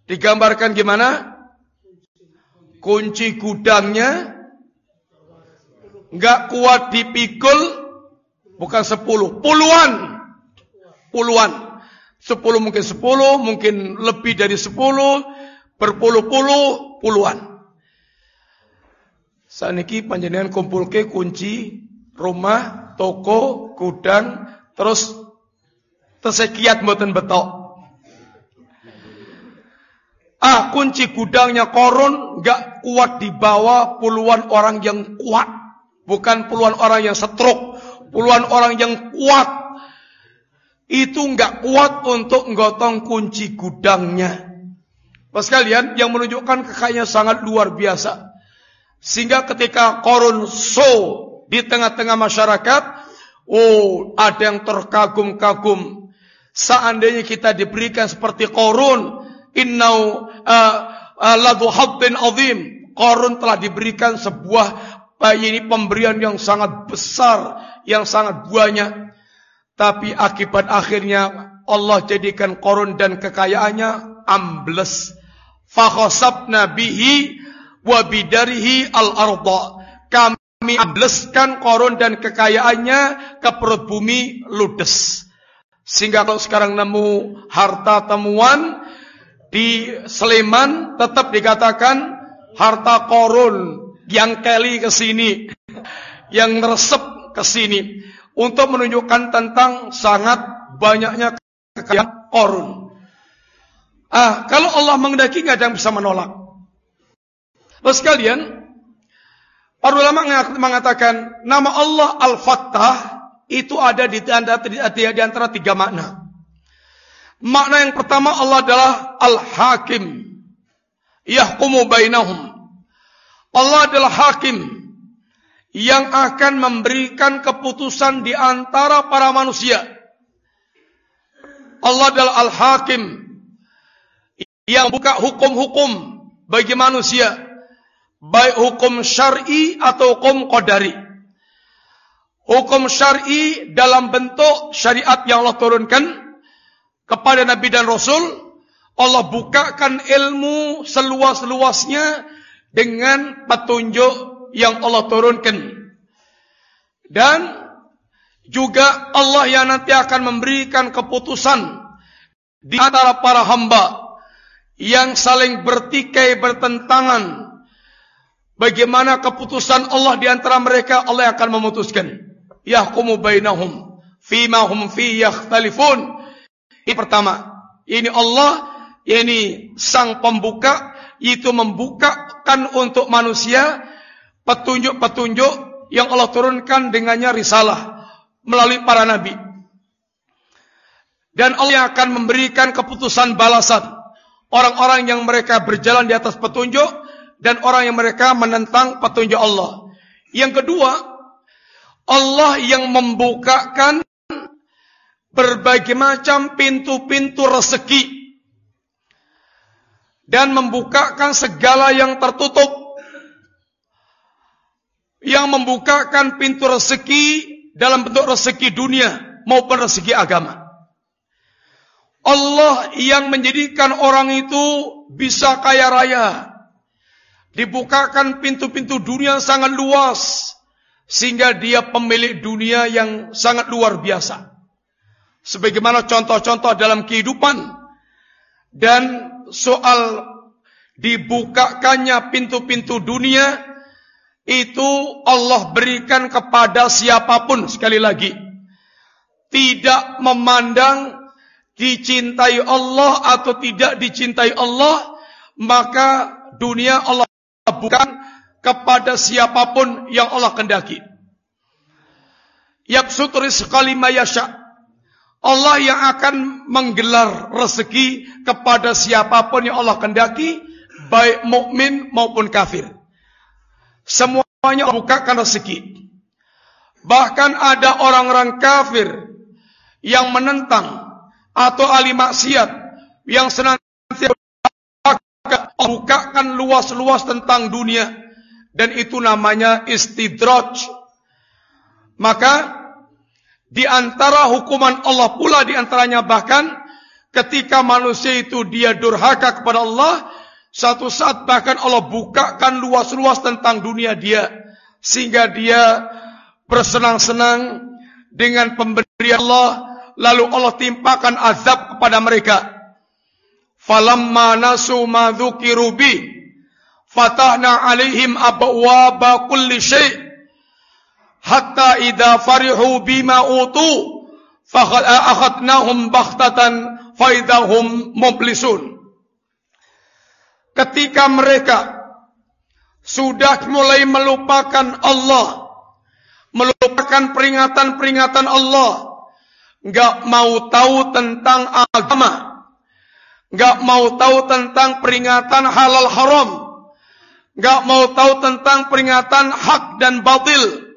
Speaker 1: digambarkan gimana? Kunci gudangnya nggak kuat dipikul, bukan sepuluh, puluhan, puluhan, sepuluh mungkin sepuluh, mungkin lebih dari sepuluh, berpuluh-puluh, puluhan. Saniki panjenengan kumpul ke kunci rumah, toko, gudang, terus tersekiat mboten betok. Ah, kunci gudangnya korun gak kuat dibawa puluhan orang yang kuat. Bukan puluhan orang yang setruk. Puluhan orang yang kuat. itu nggak kuat untuk menggotong kunci gudangnya. Pas kalian yang menunjukkan kekayaannya sangat luar biasa. Sehingga ketika korun so di tengah-tengah masyarakat, oh ada yang terkagum-kagum. Seandainya kita diberikan seperti korun, innau uh, uh, ladu azim. Korun telah diberikan sebuah uh, ini pemberian yang sangat besar, yang sangat banyak. Tapi akibat akhirnya Allah jadikan korun dan kekayaannya ambles. Fakhosabna bihi wa bidarihi al-arda. Kami ambleskan korun dan kekayaannya ke perut bumi ludes. Sehingga kalau sekarang nemu harta temuan di Sleman tetap dikatakan harta korun yang keli ke sini, yang meresep ke sini untuk menunjukkan tentang sangat banyaknya kekayaan korun. Ah, kalau Allah mengendaki nggak ada yang bisa menolak. Lalu sekalian, para ulama mengatakan nama Allah Al-Fattah itu ada di di antara tiga makna. Makna yang pertama Allah adalah Al-Hakim. Yahkumu bainahum. Allah adalah hakim yang akan memberikan keputusan di antara para manusia. Allah adalah Al-Hakim yang buka hukum-hukum bagi manusia, baik hukum syar'i atau hukum qadari. Hukum syar'i dalam bentuk syariat yang Allah turunkan kepada Nabi dan Rasul, Allah bukakan ilmu seluas-luasnya dengan petunjuk yang Allah turunkan. Dan juga Allah yang nanti akan memberikan keputusan di antara para hamba yang saling bertikai bertentangan. Bagaimana keputusan Allah di antara mereka Allah akan memutuskan. Yahkumu bainahum fima hum fi yakhtalifun. Ini pertama. Ini Allah, ini sang pembuka, itu membukakan untuk manusia petunjuk-petunjuk yang Allah turunkan dengannya risalah melalui para nabi. Dan Allah akan memberikan keputusan balasan orang-orang yang mereka berjalan di atas petunjuk dan orang yang mereka menentang petunjuk Allah. Yang kedua, Allah yang membukakan berbagai macam pintu-pintu rezeki dan membukakan segala yang tertutup yang membukakan pintu rezeki dalam bentuk rezeki dunia maupun rezeki agama. Allah yang menjadikan orang itu bisa kaya raya. Dibukakan pintu-pintu dunia sangat luas. Sehingga dia pemilik dunia yang sangat luar biasa. Sebagaimana contoh-contoh dalam kehidupan. Dan soal dibukakannya pintu-pintu dunia itu Allah berikan kepada siapa pun sekali lagi. Tidak memandang dicintai Allah atau tidak dicintai Allah, maka dunia Allah bukan kepada siapa pun yang Allah kendaki. Yabsut rizqali mayasya. Allah yang akan menggelar rezeki kepada siapapun yang Allah kendaki, baik mukmin maupun kafir. Semuanya bukakan rezeki. Bahkan ada orang-orang kafir yang menentang atau ahli maksiat yang senantiasa bukakan luas-luas tentang dunia dan itu namanya istidraj. Maka di antara hukuman Allah pula di antaranya bahkan ketika manusia itu dia durhaka kepada Allah, satu saat bahkan Allah bukakan luas-luas tentang dunia dia. Sehingga dia bersenang-senang dengan pemberian Allah. Lalu Allah timpakan azab kepada mereka. Falamma nasu ma. Fatahna alaihim abwaba kulli syai' hatta idza farihu bima utu akhadnahum baghtatan faidahum mublisun ketika mereka sudah mulai melupakan Allah, melupakan peringatan-peringatan Allah, nggak mau tahu tentang agama, nggak mau tahu tentang peringatan halal haram, nggak mau tahu tentang peringatan hak dan batil.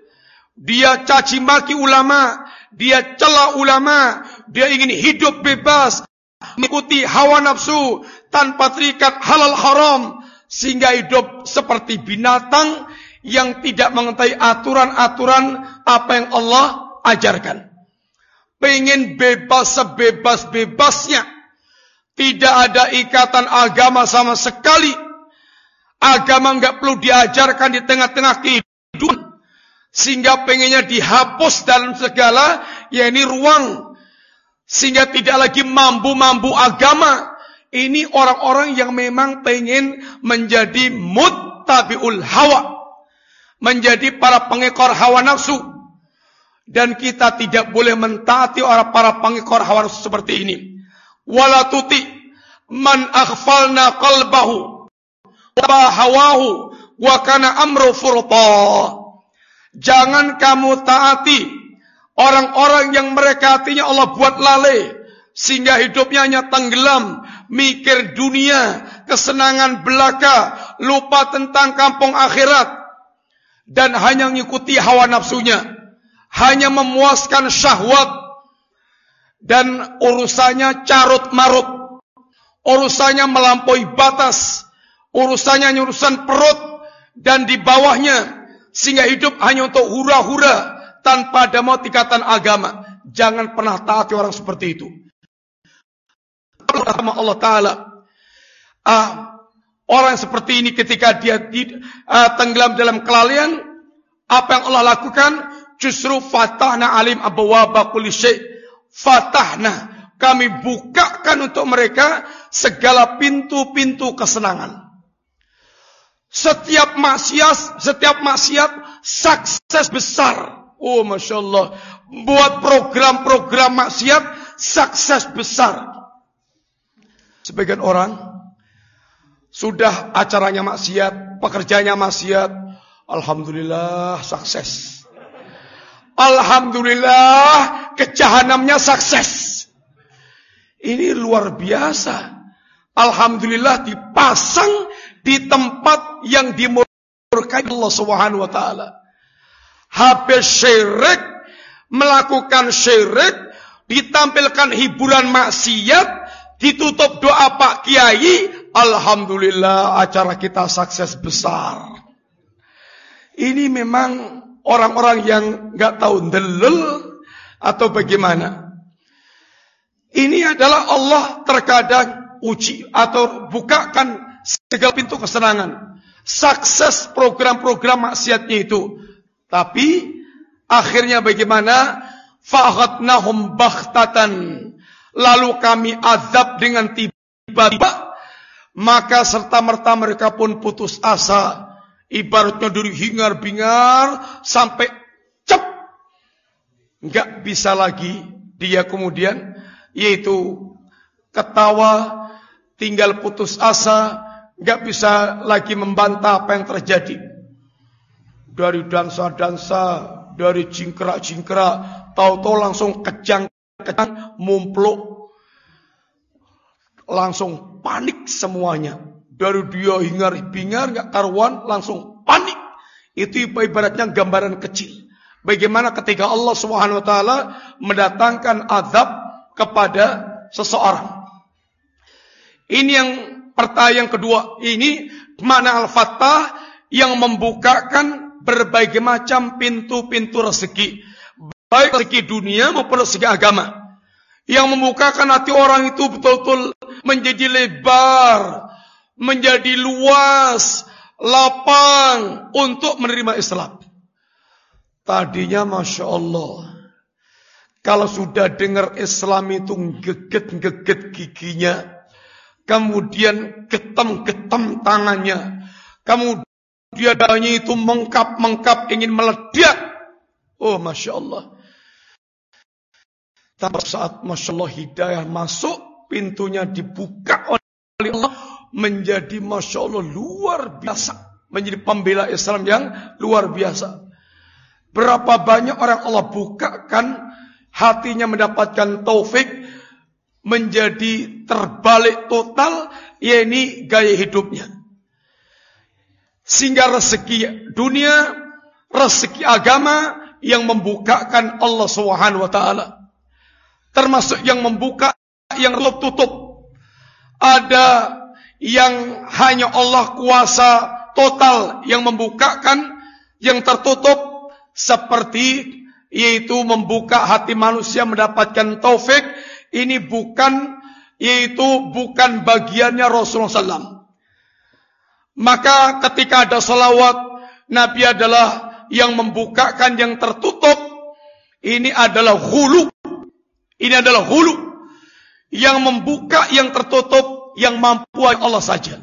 Speaker 1: Dia caci maki ulama, dia cela ulama, dia ingin hidup bebas, mengikuti hawa nafsu tanpa terikat halal haram, sehingga hidup seperti binatang yang tidak mengetahui aturan-aturan apa yang Allah ajarkan. Pengen bebas sebebas-bebasnya. Tidak ada ikatan agama sama sekali. Agama nggak perlu diajarkan di tengah-tengah kehidupan. Sehingga pengennya dihapus dalam segala, ya ini ruang. Sehingga tidak lagi mampu-mampu agama. Ini orang-orang yang memang pengen menjadi muttabiul hawa. Menjadi para pengekor hawa nafsu. Dan kita tidak boleh mentaati orang para pengekor hawa nafsu seperti ini. Wala tuti man aghfalna qalbahu wa hawahu wa kana amru furta. Jangan kamu taati orang-orang yang mereka hatinya Allah buat lalai sehingga hidupnya hanya tenggelam, mikir dunia, kesenangan belaka, lupa tentang kampung akhirat dan hanya mengikuti hawa nafsunya hanya memuaskan syahwat dan urusannya carut marut, urusannya melampaui batas, urusannya urusan perut dan di bawahnya sehingga hidup hanya untuk hura-hura tanpa ada motikatan agama. Jangan pernah taati orang seperti itu. Allah Taala, ah, orang seperti ini ketika dia di, ah, tenggelam dalam kelalaian, apa yang Allah lakukan? Justru fatahna alim abwaba kulli syai. Fatahna kami bukakan untuk mereka segala pintu-pintu kesenangan. Setiap maksiat, setiap maksiat sukses besar. Oh, masya Allah. Buat program-program maksiat sukses besar. Sebagian orang sudah acaranya maksiat, pekerjaannya maksiat, alhamdulillah sukses. Alhamdulillah kejahanamnya sukses. Ini luar biasa. Alhamdulillah dipasang di tempat yang dimurkai Allah Subhanahu wa taala. Habis syirik, melakukan syirik, ditampilkan hiburan maksiat, ditutup doa Pak Kiai, alhamdulillah acara kita sukses besar. Ini memang orang-orang yang nggak tahu delel atau bagaimana. Ini adalah Allah terkadang uji atau bukakan segala pintu kesenangan. Sukses program-program maksiatnya itu. Tapi akhirnya bagaimana? Fahatnahum bakhtatan. Lalu kami azab dengan tiba-tiba. Maka serta-merta mereka pun putus asa Ibaratnya dari hingar-bingar sampai cep. Enggak bisa lagi dia kemudian yaitu ketawa, tinggal putus asa, enggak bisa lagi membantah apa yang terjadi. Dari dansa-dansa, dari jingkrak-jingkrak, tahu-tahu langsung kejang-kejang, mumpluk. Langsung panik semuanya. Dari dia hingar-bingar nggak karuan langsung panik. Itu ibaratnya gambaran kecil. Bagaimana ketika Allah Subhanahu wa mendatangkan azab kepada seseorang. Ini yang pertanyaan yang kedua. Ini mana al-fattah yang membukakan berbagai macam pintu-pintu rezeki. Baik rezeki dunia maupun rezeki agama. Yang membukakan hati orang itu betul-betul menjadi lebar menjadi luas, lapang untuk menerima Islam. Tadinya Masya Allah. Kalau sudah dengar Islam itu geget-geget giginya. Kemudian getem-getem tangannya. Kemudian dadanya itu mengkap-mengkap ingin meledak. Oh Masya Allah. Tapi saat Masya Allah hidayah masuk. Pintunya dibuka oleh Allah menjadi Masya Allah luar biasa. Menjadi pembela Islam yang luar biasa. Berapa banyak orang Allah bukakan hatinya mendapatkan taufik menjadi terbalik total, yakni gaya hidupnya. Sehingga rezeki dunia, rezeki agama yang membukakan Allah Subhanahu wa taala. Termasuk yang membuka yang tutup. Ada yang hanya Allah kuasa total yang membukakan yang tertutup seperti yaitu membuka hati manusia mendapatkan taufik ini bukan yaitu bukan bagiannya Rasulullah SAW. Maka ketika ada salawat Nabi adalah yang membukakan yang tertutup. Ini adalah hulu. Ini adalah hulu. Yang membuka yang tertutup. Yang mampu Allah saja.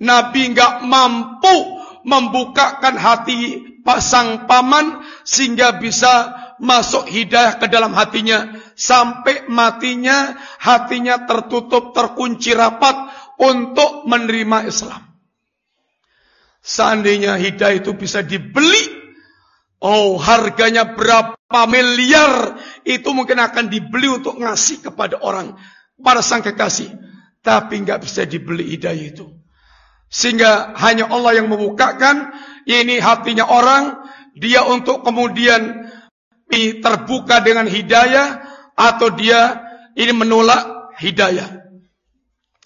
Speaker 1: Nabi enggak mampu membukakan hati pasang paman sehingga bisa masuk hidayah ke dalam hatinya sampai matinya hatinya tertutup terkunci rapat untuk menerima Islam. Seandainya hidayah itu bisa dibeli Oh harganya berapa miliar itu mungkin akan dibeli untuk ngasih kepada orang pada sang kekasih. Tapi nggak bisa dibeli hidayah itu. Sehingga hanya Allah yang membukakan ini hatinya orang dia untuk kemudian terbuka dengan hidayah atau dia ini menolak hidayah.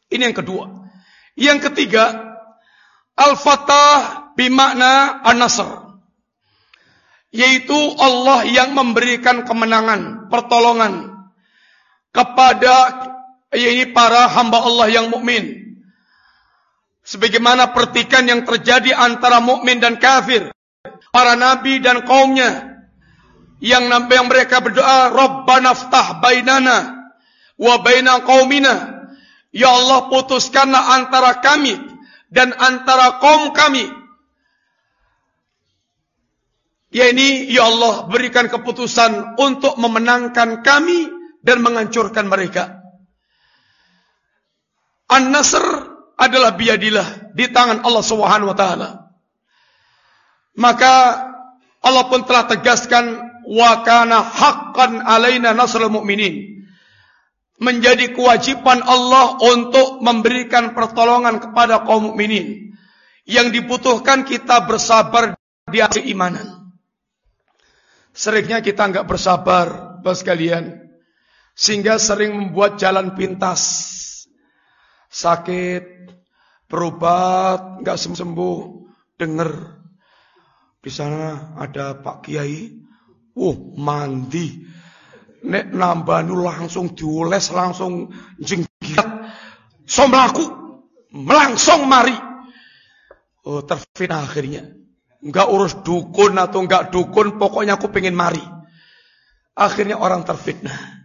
Speaker 1: Ini yang kedua. Yang ketiga, al-fatah bimakna an-nasr yaitu Allah yang memberikan kemenangan, pertolongan kepada ini para hamba Allah yang mukmin. Sebagaimana pertikan yang terjadi antara mukmin dan kafir, para nabi dan kaumnya yang yang mereka berdoa, Rabbana ftah bainana wa baina qaumina. Ya Allah putuskanlah antara kami dan antara kaum kami Ya ini, ya Allah berikan keputusan untuk memenangkan kami dan menghancurkan mereka. An-Nasr adalah biadilah di tangan Allah Subhanahu wa taala. Maka Allah pun telah tegaskan wa kana haqqan alaina nasrul mu'minin. Menjadi kewajiban Allah untuk memberikan pertolongan kepada kaum mukminin. Yang dibutuhkan kita bersabar di atas keimanan. Seringnya kita nggak bersabar, bos kalian, sehingga sering membuat jalan pintas. Sakit, berobat, nggak sembuh sembuh, dengar di sana ada Pak Kiai, uh mandi, nek nambah nu langsung diules langsung jenggiat, somlaku, melangsung mari. Oh terfitnah akhirnya. Enggak urus dukun atau enggak dukun, pokoknya aku pengen mari. Akhirnya orang terfitnah.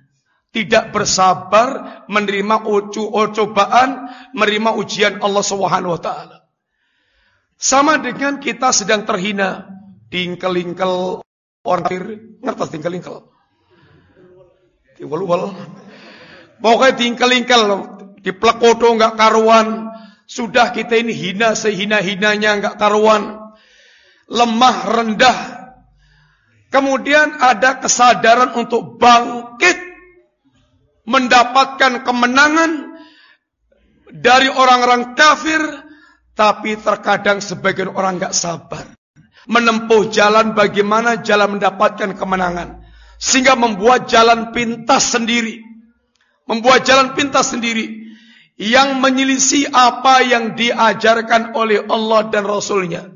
Speaker 1: Tidak bersabar menerima ucu, cobaan, menerima ujian Allah Subhanahu wa taala. Sama dengan kita sedang terhina, tingkel-ingkel orang kafir, ngerti tingkel-ingkel? Tingkel-ingkel. Pokoknya tingkel-ingkel, di plekodo enggak karuan, sudah kita ini hina sehina-hinanya enggak karuan lemah rendah. Kemudian ada kesadaran untuk bangkit mendapatkan kemenangan dari orang-orang kafir, tapi terkadang sebagian orang nggak sabar menempuh jalan bagaimana jalan mendapatkan kemenangan, sehingga membuat jalan pintas sendiri, membuat jalan pintas sendiri yang menyelisih apa yang diajarkan oleh Allah dan Rasulnya.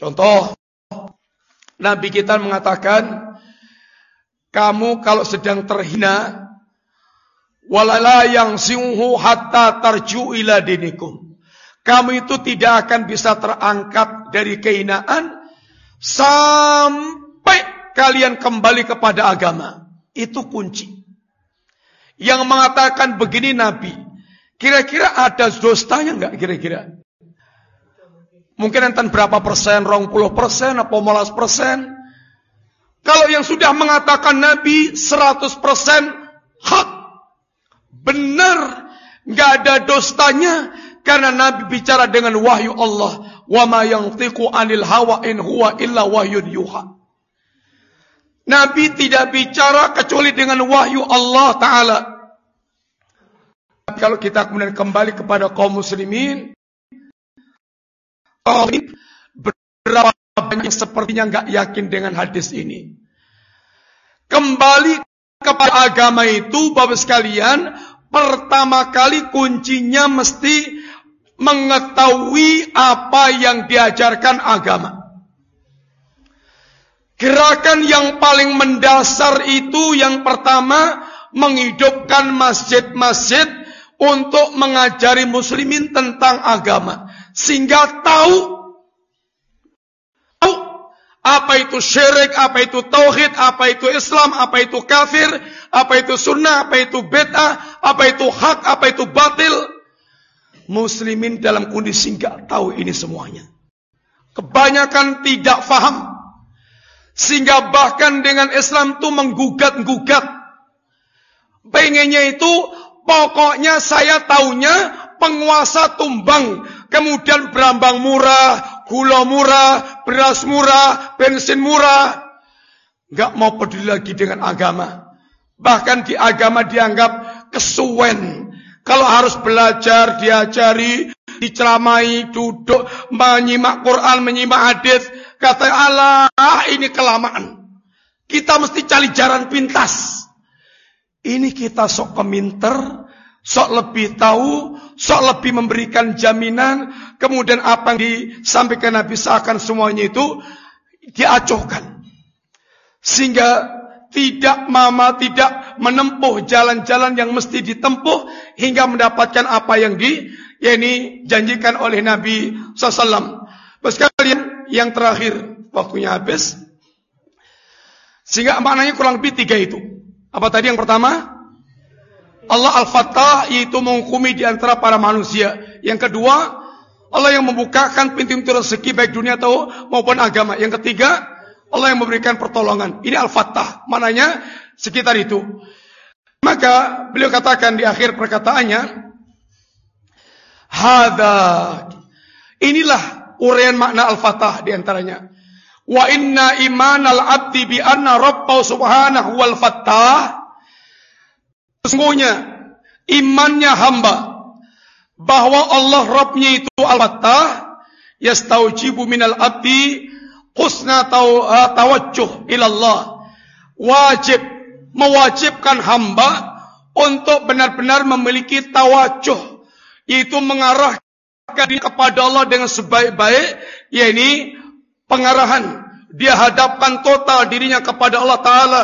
Speaker 1: Contoh, Nabi kita mengatakan, kamu kalau sedang terhina, walala yang singhu hatta tarju ila dinikum. Kamu itu tidak akan bisa terangkat dari kehinaan sampai kalian kembali kepada agama. Itu kunci. Yang mengatakan begini Nabi, kira-kira ada dostanya enggak kira-kira? Mungkin enten berapa persen, rong puluh persen, apa molas persen. Kalau yang sudah mengatakan Nabi 100 persen hak, benar, nggak ada dostanya, karena Nabi bicara dengan wahyu Allah. Wa ma yantiqu anil hawa in huwa illa wahyun yuha. Nabi tidak bicara kecuali dengan wahyu Allah Ta'ala. Kalau kita kemudian kembali kepada kaum muslimin, berapa banyak sepertinya nggak yakin dengan hadis ini. Kembali kepada agama itu, Bapak sekalian, pertama kali kuncinya mesti mengetahui apa yang diajarkan agama. Gerakan yang paling mendasar itu yang pertama menghidupkan masjid-masjid untuk mengajari muslimin tentang agama sehingga tahu tahu apa itu syirik, apa itu tauhid, apa itu Islam, apa itu kafir, apa itu sunnah, apa itu bid'ah, apa itu hak, apa itu batil. Muslimin dalam kondisi nggak tahu ini semuanya. Kebanyakan tidak faham sehingga bahkan dengan Islam itu menggugat-gugat. Pengennya itu pokoknya saya taunya penguasa tumbang. Kemudian berambang murah, gula murah, beras murah, bensin murah. Gak mau peduli lagi dengan agama. Bahkan di agama dianggap kesuwen. Kalau harus belajar, diajari, diceramai, duduk, menyimak Quran, menyimak hadis, Kata Allah, ini kelamaan. Kita mesti cari jalan pintas. Ini kita sok keminter, sok lebih tahu, sok lebih memberikan jaminan, kemudian apa yang disampaikan Nabi seakan semuanya itu diacuhkan. Sehingga tidak mama tidak menempuh jalan-jalan yang mesti ditempuh hingga mendapatkan apa yang di yakni janjikan oleh Nabi sallallahu Sekalian yang terakhir waktunya habis. Sehingga maknanya kurang lebih tiga itu. Apa tadi yang pertama? Allah Al-Fattah yaitu menghukumi di antara para manusia. Yang kedua, Allah yang membukakan pintu-pintu rezeki baik dunia atau maupun agama. Yang ketiga, Allah yang memberikan pertolongan. Ini Al-Fattah. Maknanya sekitar itu. Maka beliau katakan di akhir perkataannya, Hada. Inilah Urian makna al-fatah di antaranya. Wa inna iman al-abdi bi anna rabbau subhanahu wal fattah. Sesungguhnya imannya hamba bahwa Allah Rabbnya itu al-fattah yastaujibu minal abdi husna uh, tawajjuh ilallah. Wajib mewajibkan hamba untuk benar-benar memiliki tawajuh yaitu mengarah kepada Allah dengan sebaik-baik yakni pengarahan. Dia hadapkan total dirinya kepada Allah taala.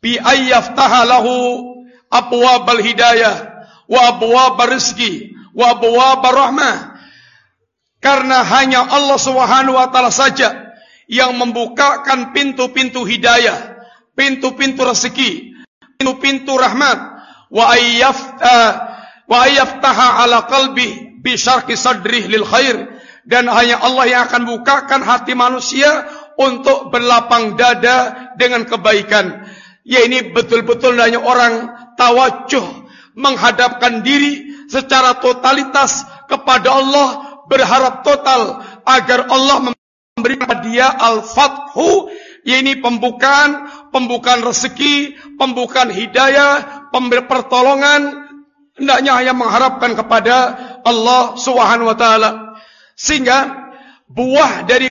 Speaker 1: Bi ayyaftaha lahu abwabal hidayah wa abwab rizki wa abwab rahmah. Karena hanya Allah Subhanahu wa taala saja yang membukakan pintu-pintu hidayah pintu-pintu rezeki pintu-pintu rahmat wa ayyafta wa ayyaftaha ala qalbi bisyarki sadrih lil khair dan hanya Allah yang akan bukakan hati manusia untuk berlapang dada dengan kebaikan. Ya ini betul-betul hanya orang tawajuh menghadapkan diri secara totalitas kepada Allah berharap total agar Allah memberikan dia al-fathu ini pembukaan, pembukaan rezeki, pembukaan hidayah, pemberi pertolongan hendaknya hanya mengharapkan kepada Allah Subhanahu wa taala. Sehingga buah dari